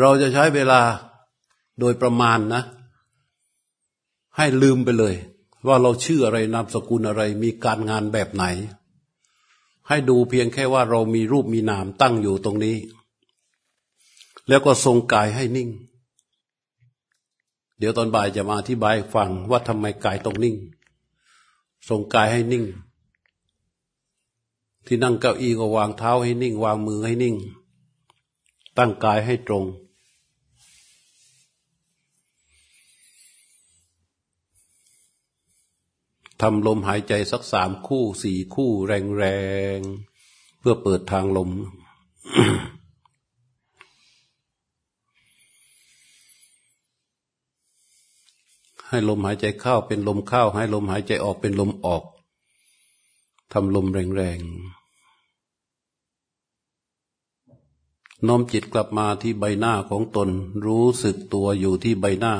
เราจะใช้เวลาโดยประมาณนะ ให้ลืมไปเลย ว่าเราชื่ออะไรนามสกุลอะไร มีการงานแบบไหน ให้ดูเพียงแค่ว่าเรามีรูปมีนามตั้งอยู่ตรงนี้ แล้วก็ทรงกายให้นิ่ง เดี๋ยวตอนบ่ายจะมาอธิบายฟังว่าทำไมกายต้องนิ่ง ทรงกายให้นิ่ง ที่นั่งเก้าอี้ก็วางเท้าให้นิ่ง วางมือให้นิ่ง ตั้งกายให้ตรง ทำลมหายใจสักสามคู่สี่คู่แรงๆ เพื่อเปิดทางลมให้ลมหายใจเข้าเป็นลมเข้า ให้ลมหายใจออกเป็นลมออก ทำลมแรงๆ น้อมจิตกลับมาที่ใบหน้าของตน รู้สึกตัวอยู่ที่ใบหน้า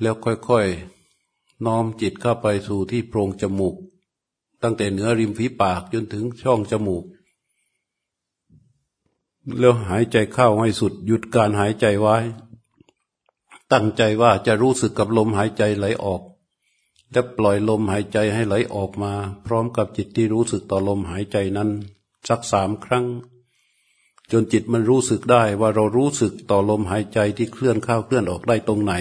แล้วค่อยๆ น้อมจิตเข้าไปสู่ที่โพรงจมูก ตั้งแต่เหนือริมฝีปากจนถึงช่องจมูก แล้วหายใจเข้าให้สุดหยุดการหายใจไว้ ตั้งใจว่าจะรู้สึกกับลมหายใจไหลออก และปล่อยลมหายใจให้ไหลออกมา พร้อมกับจิตที่รู้สึกต่อลมหายใจนั้น สักสามครั้ง จนจิตมันรู้สึกได้ว่าเรารู้สึกต่อลมหายใจที่เคลื่อนเข้าเคลื่อนออกได้ตรงไหน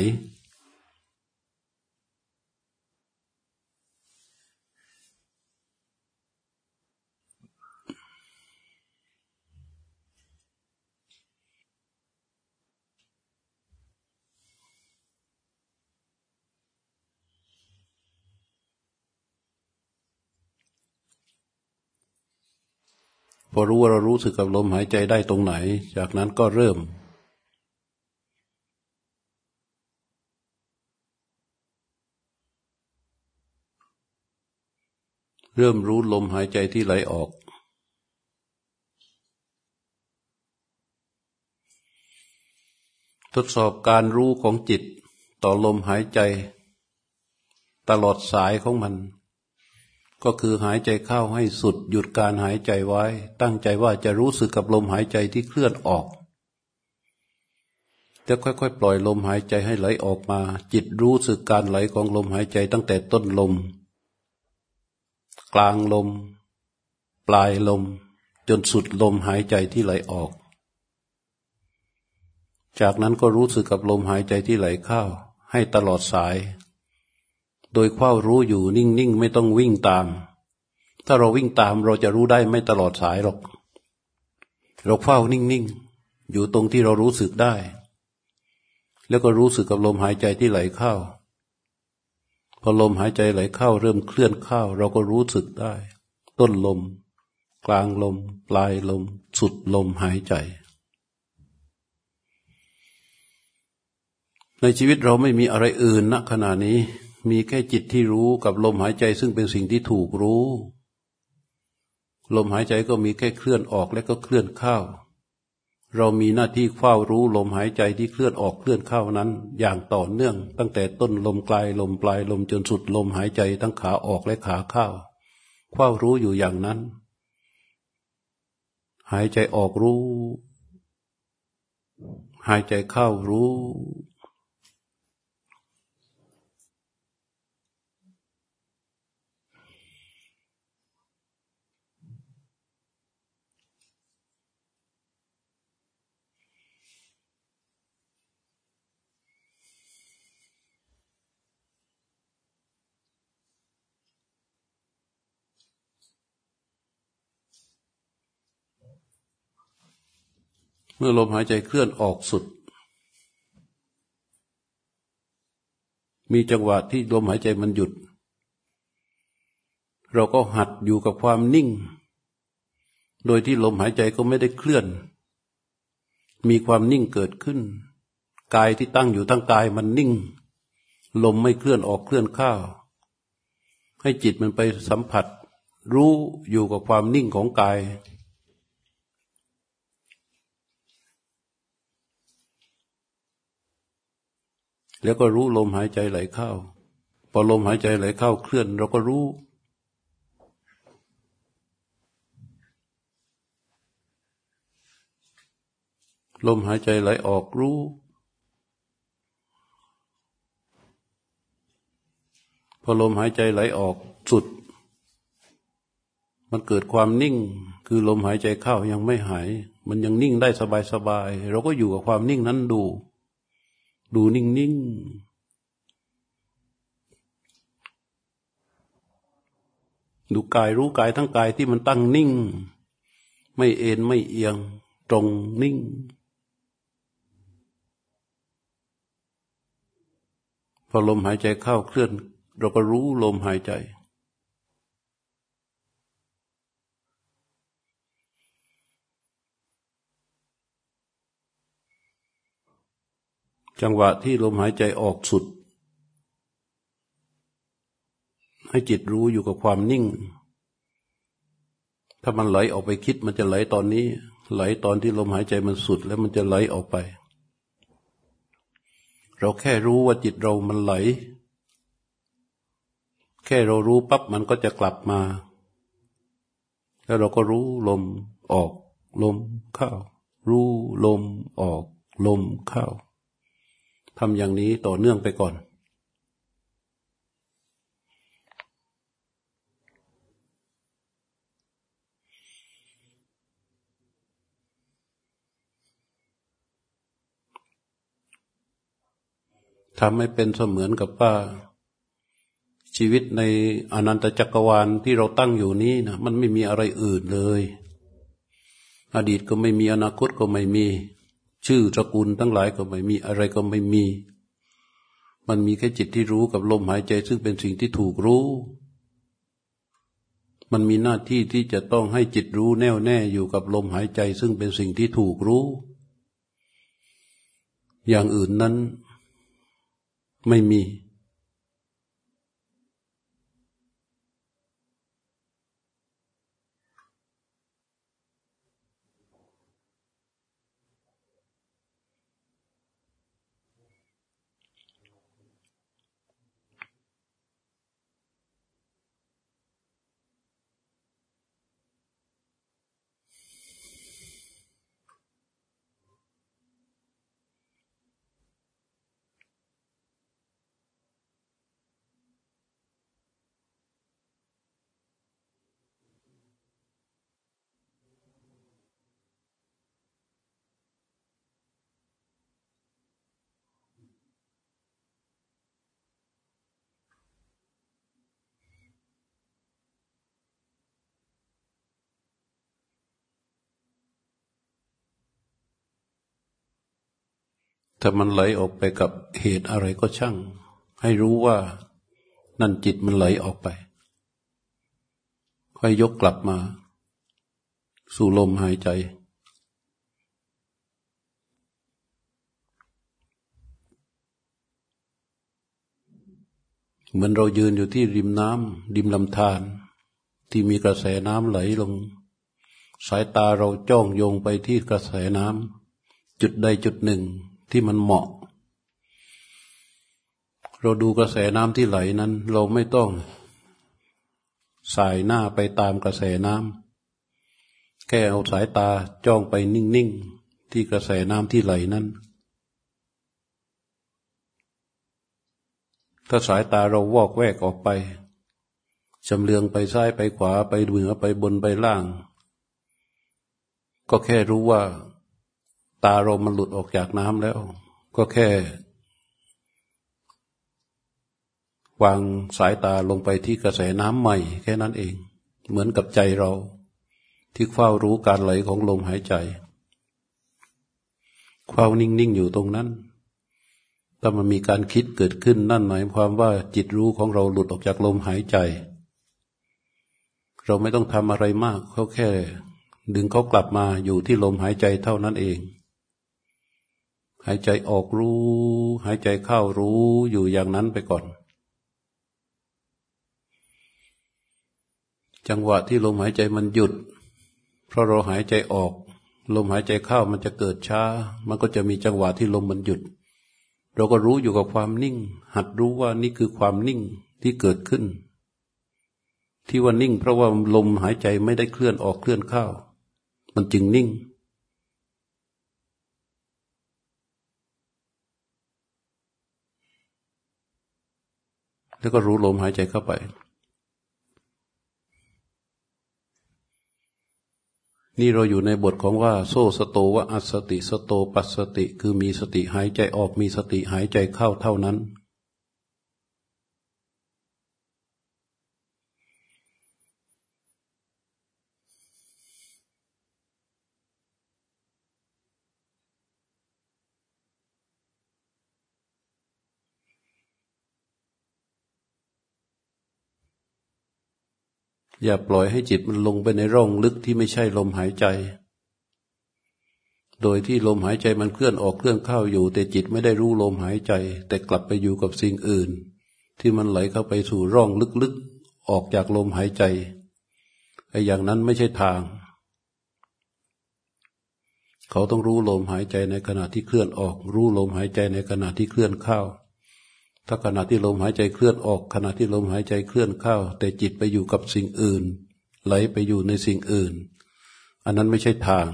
พอรู้ว่าเรารู้สึกกับลมหายใจได้ตรงไหน จากนั้นก็เริ่ม เริ่มรู้ลมหายใจที่ไหลออกทดสอบการรู้ของจิตต่อลมหายใจ ตลอดสายของมัน ก็คือหายใจเข้าให้สุด หยุดการหายใจไว้ ตั้งใจว่าจะรู้สึกกับลมหายใจที่เคลื่อนออกจะค่อยๆ ปล่อยลมหายใจให้ไหลออกมา จิตรู้สึกการไหลของลมหายใจตั้งแต่ต้นลม กลางลม ปลายลม จนสุดลมหายใจที่ไหลออก จากนั้นก็รู้สึกกับลมหายใจที่ไหลเข้าให้ตลอดสาย โดยเฝ้ารู้อยู่นิ่งๆ ไม่ต้องวิ่งตาม ถ้าเราวิ่งตามเราจะรู้ได้ไม่ตลอดสายหรอก เราเฝ้านิ่งๆ อยู่ตรงที่เรารู้สึกได้ แล้วก็รู้สึกกับลมหายใจที่ไหลเข้า พอลมหายใจไหลเข้า เริ่มเคลื่อนเข้า เราก็รู้สึกได้ ต้นลม กลางลม ปลายลม สุดลมหายใจในชีวิตเราไม่มีอะไรอื่นณขณะนี้ มีแค่จิตที่รู้กับลมหายใจซึ่งเป็นสิ่งที่ถูกรู้ ลมหายใจก็มีแค่เคลื่อนออกและก็เคลื่อนเข้า เรามีหน้าที่เฝ้ารู้ลมหายใจที่เคลื่อนออกเคลื่อนเข้านั้น อย่างต่อเนื่อง ตั้งแต่ต้นลมกลายลมปลายลมจนสุดลมหายใจทั้งขาออกและขาเข้าเฝ้ารู้อยู่อย่างนั้น หายใจออกรู้ หายใจเข้ารู้ เมื่อลมหายใจเคลื่อนออกสุด มีจังหวะที่ลมหายใจมันหยุด เราก็หัดอยู่กับความนิ่ง โดยที่ลมหายใจก็ไม่ได้เคลื่อน มีความนิ่งเกิดขึ้น กายที่ตั้งอยู่ทั้งกายมันนิ่ง ลมไม่เคลื่อนออกเคลื่อนเข้าให้จิตมันไปสัมผัส รู้อยู่กับความนิ่งของกาย แล้วก็รู้ลมหายใจไหลเข้า พอลมหายใจไหลเข้าเคลื่อน เราก็รู้ ลมหายใจไหลออกรู้ พอลมหายใจไหลออกสุด มันเกิดความนิ่ง คือลมหายใจเข้ายังไม่หาย มันยังนิ่งได้สบายๆ เราก็อยู่กับความนิ่งนั้นดู ดูนิ่งๆ ดูกายรู้กายทั้งกายที่มันตั้งนิ่ง ไม่เอ็นไม่เอียง ตรงนิ่ง พอลมหายใจเข้าเคลื่อน เราก็รู้ลมหายใจ จังหวะที่ลมหายใจออกสุด ให้จิตรู้อยู่กับความนิ่ง ถ้ามันไหลออกไปคิดมันจะไหลตอนนี้ ไหลตอนที่ลมหายใจมันสุดแล้วมันจะไหลออกไป เราแค่รู้ว่าจิตเรามันไหล แค่เรารู้ปั๊บมันก็จะกลับมา แล้วเราก็รู้ลมออก ลมเข้า รู้ลมออก ลมเข้า ทำอย่างนี้ต่อเนื่องไปก่อน ทำให้เป็นเสมือนกับว่าชีวิตในอนันตจักรวาลที่เราตั้งอยู่นี้นะมันไม่มีอะไรอื่นเลย อดีตก็ไม่มีอนาคตก็ไม่มี ชื่อตระกูลทั้งหลายก็ไม่มีอะไรก็ไม่มี มันมีแค่จิตที่รู้กับลมหายใจ ซึ่งเป็นสิ่งที่ถูกรู้ มันมีหน้าที่ที่จะต้องให้จิตรู้แน่วแน่อยู่กับลมหายใจ ซึ่งเป็นสิ่งที่ถูกรู้ อย่างอื่นนั้นไม่มี ถ้ามันไหลออกไปกับเหตุอะไรก็ช่าง ให้รู้ว่านั่นจิตมันไหลออกไป ค่อยยกกลับมา สู่ลมหายใจ เหมือนเรายืนอยู่ที่ริมน้ำริมลำธารที่มีกระแสน้ำไหลลง สายตาเราจ้องโยงไปที่กระแสน้ำจุดใดจุดหนึ่ง ที่มันเหมาะ เราดูกระแสน้ำที่ไหลนั้น เราไม่ต้องสายหน้าไปตามกระแสน้ำแค่เอาสายตาจ้องไปนิ่งๆ ที่กระแสน้ำที่ไหลนั้น ถ้าสายตาเราวอกแวกออกไปจำเลืองไปซ้ายไปขวาไปเหนือไปบนไปล่าง ก็แค่รู้ว่า ตาเรามันหลุดออกจากน้ำแล้ว ก็แค่ วางสายตาลงไปที่กระแสน้ำใหม่ แค่นั้นเอง เหมือนกับใจเรา ที่เฝ้ารู้การไหลของลมหายใจเฝ้านิ่งๆอยู่ตรงนั้น ถ้ามันมีการคิดเกิดขึ้นนั่นหมายความว่าจิตรู้ของเราหลุดออกจากลมหายใจ เราไม่ต้องทำอะไรมากเขาแค่ดึงเขากลับมาอยู่ที่ลมหายใจเท่านั้นเอง หายใจออกรู้ หายใจเข้ารู้อยู่อย่างนั้นไปก่อน จังหวะที่ลมหายใจมันหยุด เพราะเราหายใจออก ลมหายใจเข้ามันจะเกิดช้า มันก็จะมีจังหวะที่ลมมันหยุด เราก็รู้อยู่กับความนิ่ง หัดรู้ว่านี่คือความนิ่งที่เกิดขึ้น ที่ว่านิ่ง เพราะว่าลมหายใจไม่ได้เคลื่อนออกเคลื่อนเข้า มันจึงนิ่ง แล้วก็รู้ลมหายใจเข้าไป นี่เราอยู่ในบทของว่า โซสโตวะอัสติสโตปัสสติ คือมีสติหายใจออกมีสติหายใจเข้าเท่านั้น อย่าปล่อยให้จิตมันลงไปในร่องลึกที่ไม่ใช่ลมหายใจ โดยที่ลมหายใจมันเคลื่อนออกเคลื่อนเข้าอยู่ แต่จิตไม่ได้รู้ลมหายใจ แต่กลับไปอยู่กับสิ่งอื่น ที่มันไหลเข้าไปสู่ร่องลึกๆออกจากลมหายใจไอ้อย่างนั้นไม่ใช่ทาง เขาต้องรู้ลมหายใจในขณะที่เคลื่อนออก รู้ลมหายใจในขณะที่เคลื่อนเข้า ถ้าขณะที่ลมหายใจเคลื่อนออก ขณะที่ลมหายใจเคลื่อนเข้า แต่จิตไปอยู่กับสิ่งอื่น ไหลไปอยู่ในสิ่งอื่น อันนั้นไม่ใช่ทาง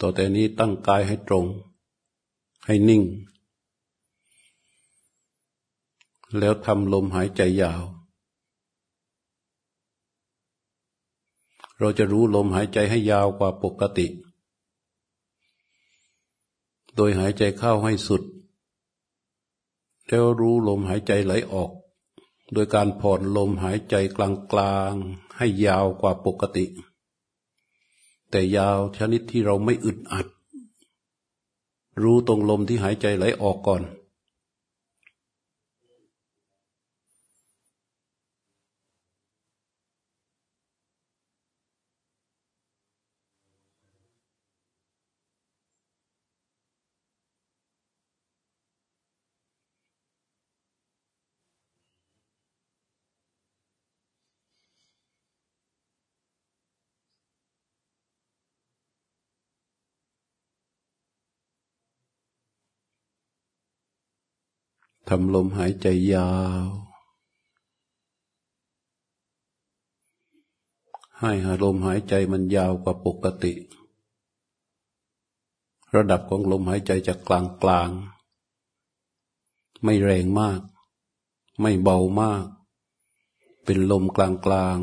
ต่อแต่นี้ตั้งกายให้ตรง ให้นิ่ง แล้วทำลมหายใจยาว เราจะรู้ลมหายใจให้ยาวกว่าปกติ โดยหายใจเข้าให้สุด แล้วรู้ลมหายใจไหลออก โดยการผ่อนลมหายใจกลางๆให้ยาวกว่าปกติ แต่ยาวชนิดที่เราไม่อึดอัด รู้ตรงลมที่หายใจไหลออกก่อน ทำลมหายใจยาว ให้ลมหายใจมันยาวกว่าปกติ ระดับของลมหายใจจะกลางกลาง ไม่แรงมาก ไม่เบามาก เป็นลมกลางกลาง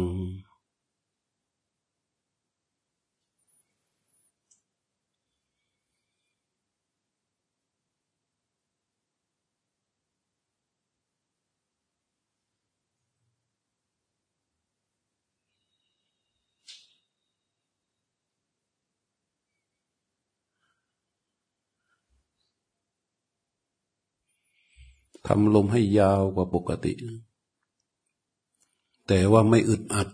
ทำลมให้ยาวกว่าปกติ แต่ว่าไม่อึดอัด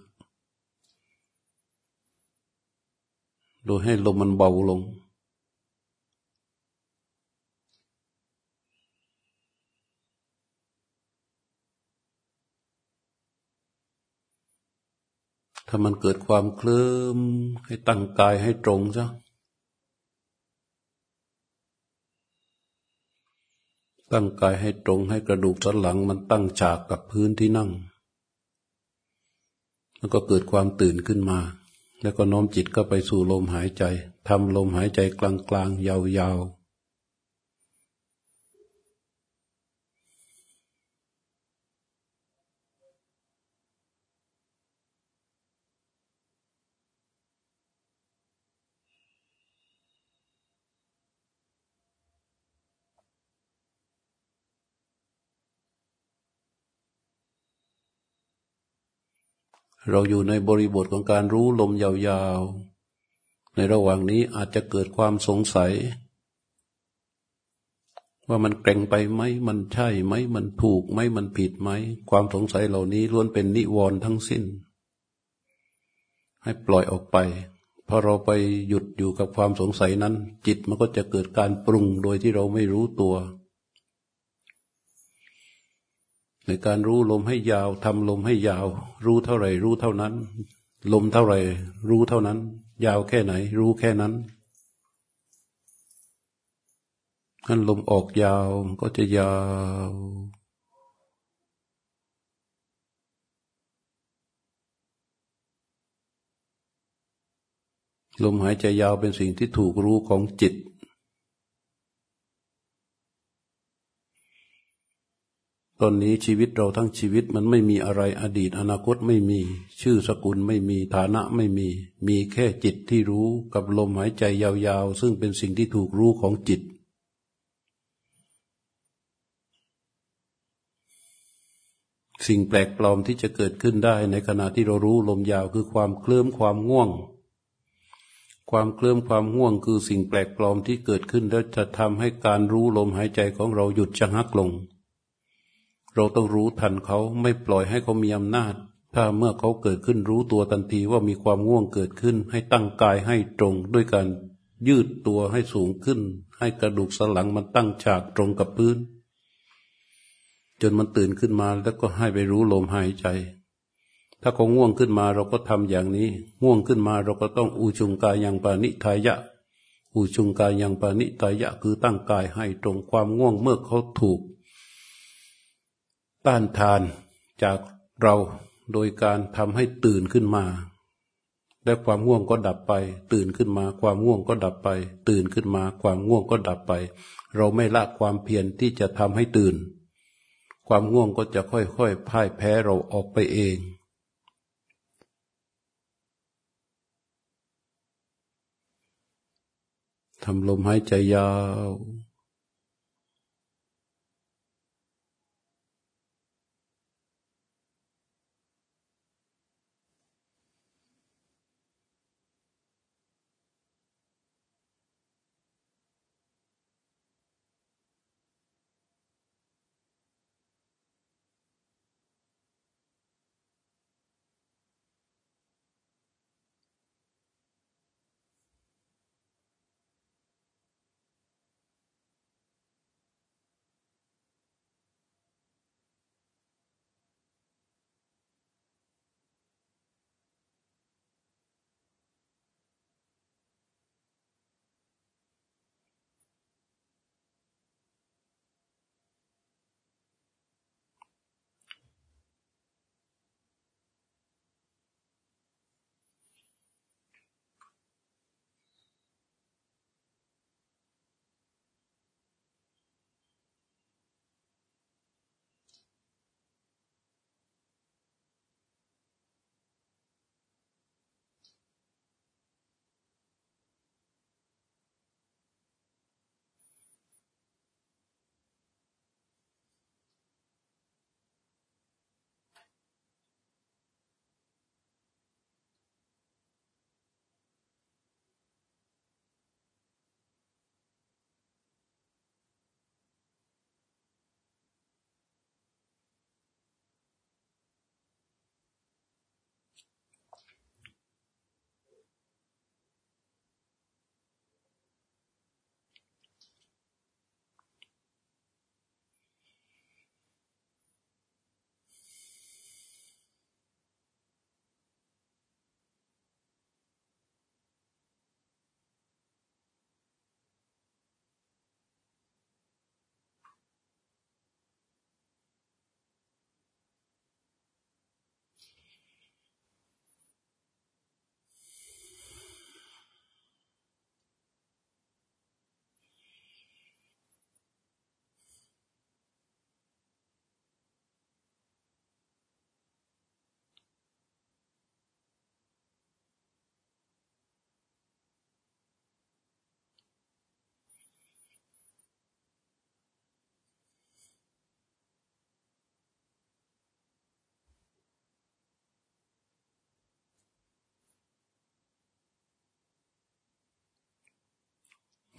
โดยให้ลมมันเบาลง ถ้ามันเกิดความเคลิ้มให้ตั้งกายให้ตรงซะ ตั้งกายให้ตรงให้กระดูกสันหลังมันตั้งฉากกับพื้นที่นั่ง แล้วก็เกิดความตื่นขึ้นมา แล้วก็น้อมจิตก็ไปสู่ลมหายใจทำลมหายใจกลางๆยาวๆ เราอยู่ในบริบทของการรู้ลมยาวๆ ในระหว่างนี้อาจจะเกิดความสงสัย ว่ามันเกรงไปไหม มันใช่ไหม มันถูกไหม มันผิดไหม ความสงสัยเหล่านี้ล้วนเป็นนิวรณ์ทั้งสิ้น ให้ปล่อยออกไปพอเราไปหยุดอยู่กับความสงสัยนั้น จิตมันก็จะเกิดการปรุงโดยที่เราไม่รู้ตัว ในการรู้ลมให้ยาวทำลมให้ยาว รู้เท่าไหร่รู้เท่านั้น ลมเท่าไหร่รู้เท่านั้น ยาวแค่ไหน รู้แค่นั้นงั้นลมออกยาวก็จะยาว ลมหายใจยาวเป็นสิ่งที่ถูกรู้ของจิต ตอนนี้ชีวิตเราทั้งชีวิตมันไม่มีอะไรอดีต อนาคตไม่มี ชื่อสกุลไม่มีฐานะไม่มี มีแค่จิตที่รู้กับลมหายใจยาวๆ ซึ่งเป็นสิ่งที่ถูกรู้ของจิต สิ่งแปลกปลอมที่จะเกิดขึ้นได้ในขณะที่เรารู้ลมยาวคือความเคลื่อนความง่วง ความเคลื่อนความง่วงคือสิ่งแปลกปลอมที่เกิดขึ้น แล้วจะทำให้การรู้ลมหายใจของเราหยุดชะงักลง เราต้องรู้ทันเขาไม่ปล่อยให้เขามีอำนาจ ถ้าเมื่อเขาเกิดขึ้นรู้ตัวทันทีว่ามีความง่วงเกิดขึ้น ให้ตั้งกายให้ตรงด้วยการยืดตัวให้สูงขึ้น ให้กระดูกสันหลังมันตั้งฉากตรงกับพื้น จนมันตื่นขึ้นมาแล้วก็ให้ไปรู้ลมหายใจ ถ้าเขาง่วงขึ้นมาเราก็ทำอย่างนี้ ง่วงขึ้นมาเราก็ต้องอูชุงกายยังปานิทายะอูชุงกายยังปานิทายะคือตั้งกายให้ตรงความง่วงเมื่อเขาถูก ต้านทานจากเราโดยการทำให้ตื่นขึ้นมา และความง่วงก็ดับไป ตื่นขึ้นมา ความง่วงก็ดับไป ตื่นขึ้นมา ความง่วงก็ดับไป เราไม่ละความเพียรที่จะทำให้ตื่น ความง่วงก็จะค่อยๆพ่ายแพ้เราออกไปเองทำลมหายใจยาว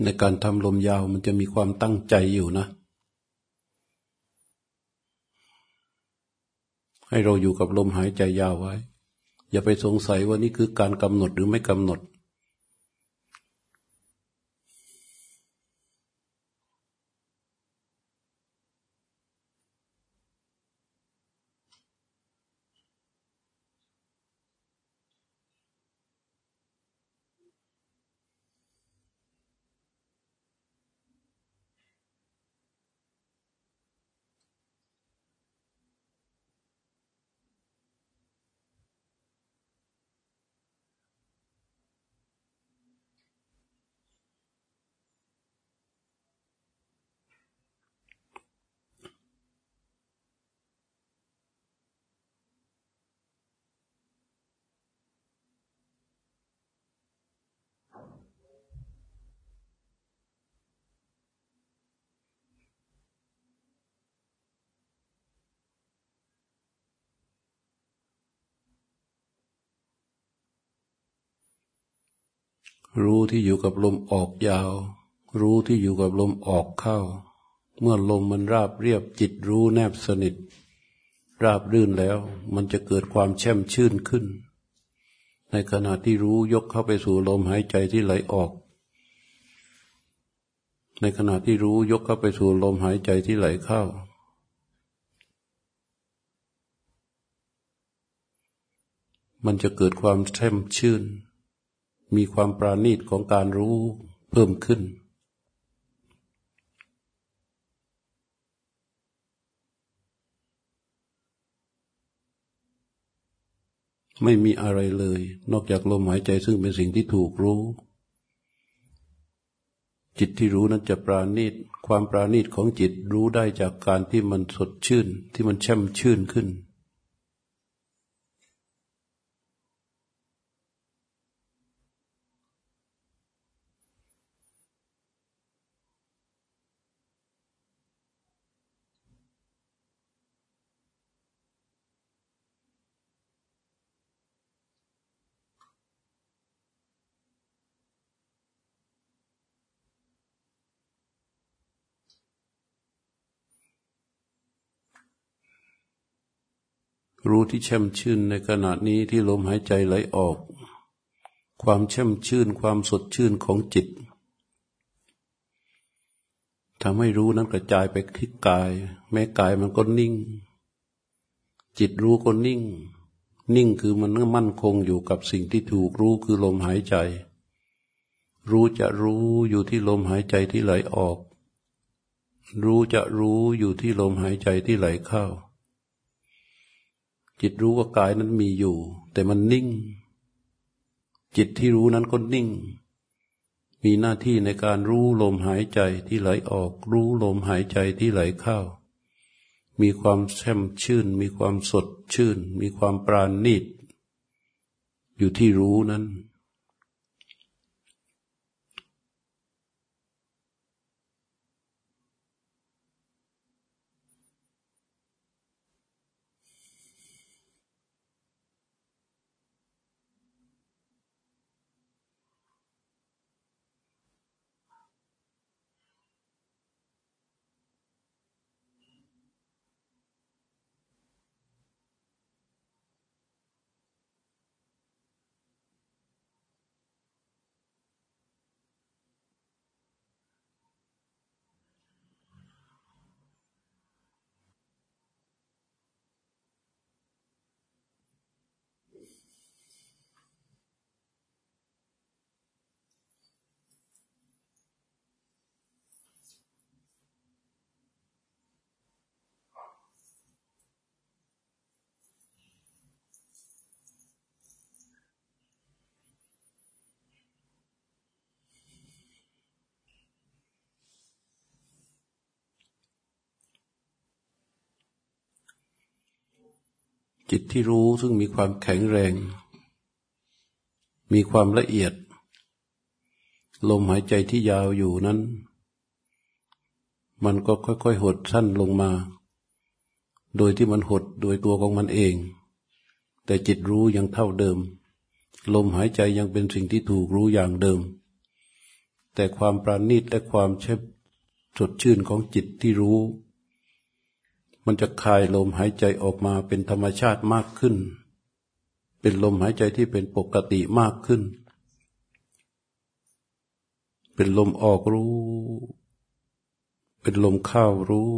ในการทำลมยาวมันจะมีความตั้งใจอยู่นะ ให้เราอยู่กับลมหายใจยาวไว้ อย่าไปสงสัยว่านี่คือการกำหนดหรือไม่กำหนด รู้ที่อยู่กับลมออกยาว รู้ที่อยู่กับลมออกเข้า เมื่อลมมันราบเรียบจิตรู้แนบสนิท ราบรื่นแล้วมันจะเกิดความแช่มชื่นขึ้น ในขณะที่รู้ยกเข้าไปสู่ลมหายใจที่ไหลออก ในขณะที่รู้ยกเข้าไปสู่ลมหายใจที่ไหลเข้ามันจะเกิดความแช่มชื่น มีความปราณีตของการรู้เพิ่มขึ้น ไม่มีอะไรเลย นอกจากลมหายใจซึ่งเป็นสิ่งที่ถูกรู้ จิตที่รู้นั้นจะปราณีต ความปราณีตของจิตรู้ได้จากการที่มันสดชื่น ที่มันแช่มชื่นขึ้น รู้ที่แช่มชื่นในขณะนี้ที่ลมหายใจไหลออก ความแช่มชื่นความสดชื่นของจิตทำให้รู้นั้นกระจายไปที่กาย แม้กายมันก็นิ่ง จิตรู้ก็นิ่ง นิ่งคือมันมั่นคงอยู่กับสิ่งที่ถูกรู้คือลมหายใจ รู้จะรู้อยู่ที่ลมหายใจที่ไหลออก รู้จะรู้อยู่ที่ลมหายใจที่ไหลเข้า จิตรู้ว่ากายนั้นมีอยู่ แต่มันนิ่ง จิตที่รู้นั้นก็นิ่ง มีหน้าที่ในการรู้ลมหายใจที่ไหลออก รู้ลมหายใจที่ไหลเข้า มีความแช่มชื่น มีความสดชื่น มีความปราณีตอยู่ที่รู้นั้น จิตที่รู้ซึ่งมีความแข็งแรง มีความละเอียด ลมหายใจที่ยาวอยู่นั้น มันก็ค่อยๆ หดสั้นลงมา โดยที่มันหดโดยตัวของมันเอง แต่จิตรู้ยังเท่าเดิม ลมหายใจยังเป็นสิ่งที่ถูกรู้อย่างเดิม แต่ความปราณีตและความเชบสดชื่นของจิตที่รู้ มันจะคายลมหายใจออกมาเป็นธรรมชาติมากขึ้น เป็นลมหายใจที่เป็นปกติมากขึ้น เป็นลมออกรู้ เป็นลมเข้ารู้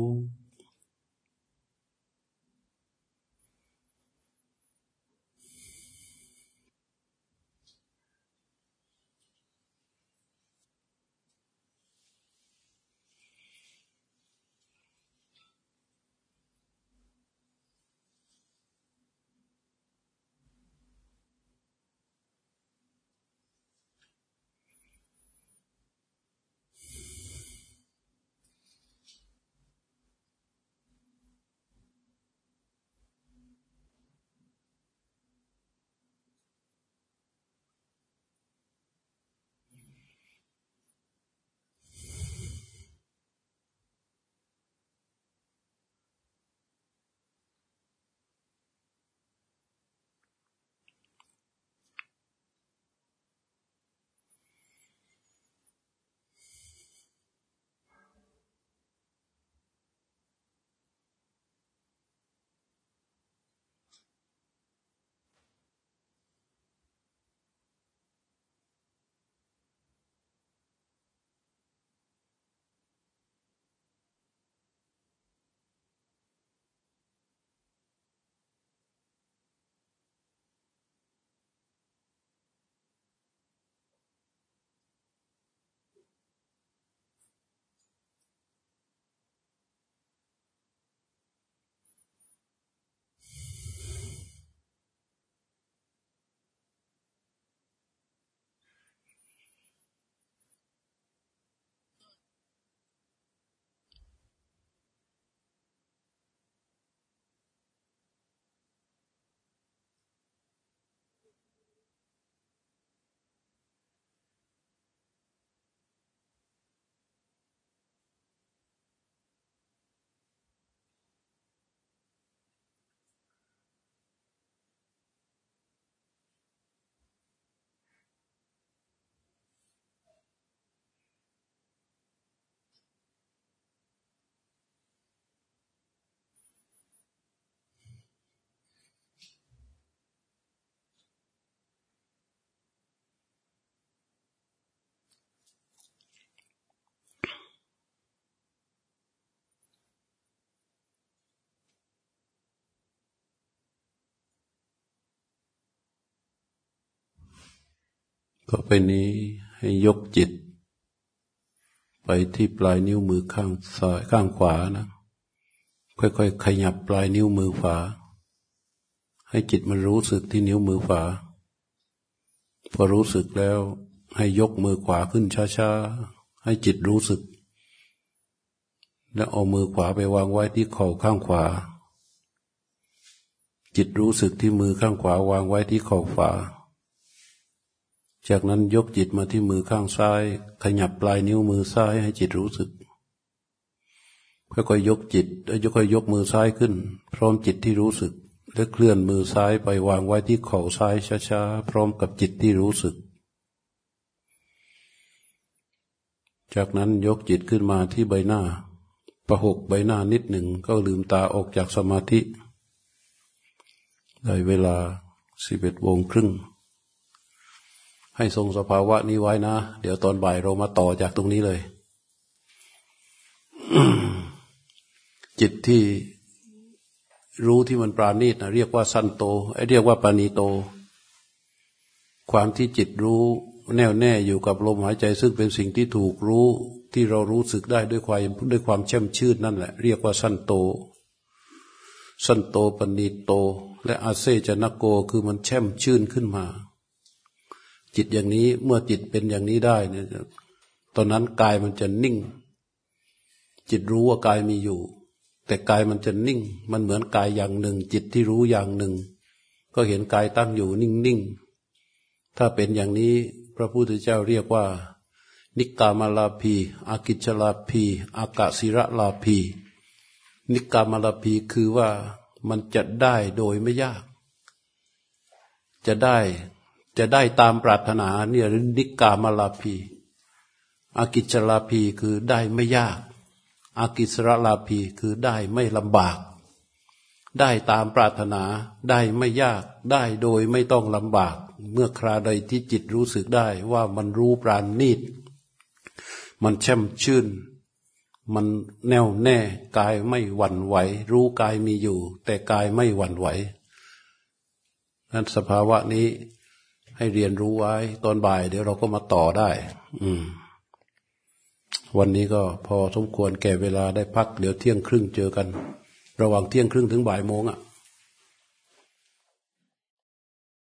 ก็ไปนี้ให้ยกจิต ไปที่ปลายนิ้วมือข้างซ้ายข้างขวานะ ค่อยๆ ขยับปลายนิ้วมือขวา ให้จิตมันรู้สึกที่นิ้วมือขวา พอรู้สึกแล้วให้ยกมือขวาขึ้นช้าๆ ให้จิตรู้สึก แล้วเอามือขวาไปวางไว้ที่เข่าข้างขวา จิตรู้สึกที่มือข้างขวาวางไว้ที่เข่าขวา จากนั้นยกจิตมาที่มือข้างซ้าย ขยับปลายนิ้วมือซ้ายให้จิตรู้สึกค่อยๆยกจิตแล้วค่อยๆยกมือซ้ายขึ้น พร้อมจิตที่รู้สึก และเคลื่อนมือซ้ายไปวางไว้ที่เข่าซ้ายช้าๆพร้อมกับจิตที่รู้สึก จากนั้นยกจิตขึ้นมาที่ใบหน้า ประหกใบหน้านิดหนึ่งก็ลืมตาออกจากสมาธิ ได้เวลาสิบเอ็ดโมงครึ่ง ให้ทรงสภาวะนี้ไว้นะ เดี๋ยวตอนบ่ายเรามาต่อจากตรงนี้เลย จิตที่รู้ที่มันปราณีตนะเรียกว่าสั้นโตไอ้เรียกว่าปานีโต ความที่จิตรู้แน่วแน่อยู่กับลมหายใจ ซึ่งเป็นสิ่งที่ถูกรู้ที่เรารู้สึกได้ด้วยความด้วยความแช่มชื่นนั่นแหละ เรียกว่าสั้นโต สั้นโตปณีโต และอาเซจนโกคือมันแช่มชื่นขึ้นมา จิตอย่างนี้เมื่อจิตเป็นอย่างนี้ได้เนี่ยตอนนั้นกายมันจะนิ่ง จิตรู้ว่ากายมีอยู่ แต่กายมันจะนิ่ง มันเหมือนกายอย่างหนึ่ง จิตที่รู้อย่างหนึ่ง ก็เห็นกายตั้งอยู่นิ่งๆถ้าเป็นอย่างนี้พระพุทธเจ้าเรียกว่า นิกามาลาพีอากิจลาพีอากาศิระลาพีนิกามาลาพีคือว่ามันจะได้โดยไม่ยาก จะได้ จะได้ตามปรารถนาเนี่ยนิกามลาภีอากิจลาภีคือได้ไม่ยาก อากิสระลาภีคือได้ไม่ลำบาก ได้ตามปรารถนาได้ไม่ยาก ได้โดยไม่ต้องลำบาก เมื่อคราใดที่จิตรู้สึกได้ว่ามันรู้ปราณีตมันแช่มชื่น มันแน่วแน่กายไม่หวั่นไหว รู้กายมีอยู่ แต่กายไม่หวั่นไหวนั้นสภาวะนี้ ให้เรียนรู้ไว้ ตอนบ่าย เดี๋ยวเราก็มาต่อได้ อืม วันนี้ก็พอสมควรแก่เวลาได้พัก เดี๋ยวเที่ยงครึ่งเจอกัน ระหว่างเที่ยงครึ่งถึงบ่ายโมงอะ่ะ